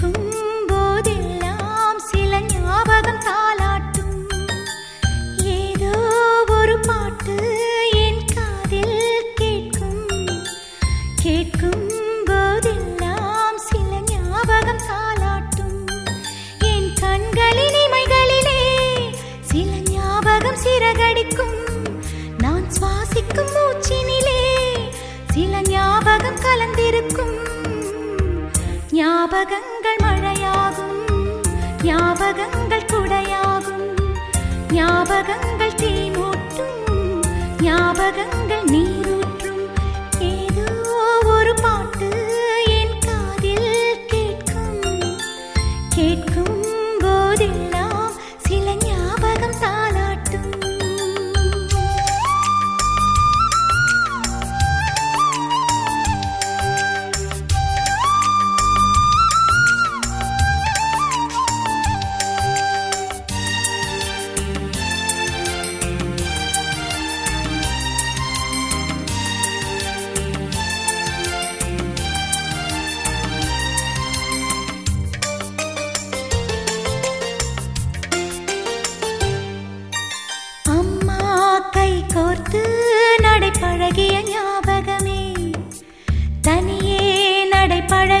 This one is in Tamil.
நினைக்கும் போதெல்லாம் சில ஞாபகம் தாளாட்டும். ஏதோ ஒரு பாட்டு என் காதில் கேட்கும். கேட்கும் போதெல்லாம் சில ஞாபகம் தாளாட்டும். என் கண்களின் இமைகளிலே சில ஞாபகம் சிறகடிக்கும். நான் சுவாசிக்கும் மூச்சினிலே சில ஞாபகம் கலந்திருக்கும். ஞாபகங்கள் மழையாகும் ஞாபகங்கள் குடையாகும் ஞாபகங்கள் தீமூட்டும் ஞாபகங்கள் நீரூட்டும் தனியே நடைபழ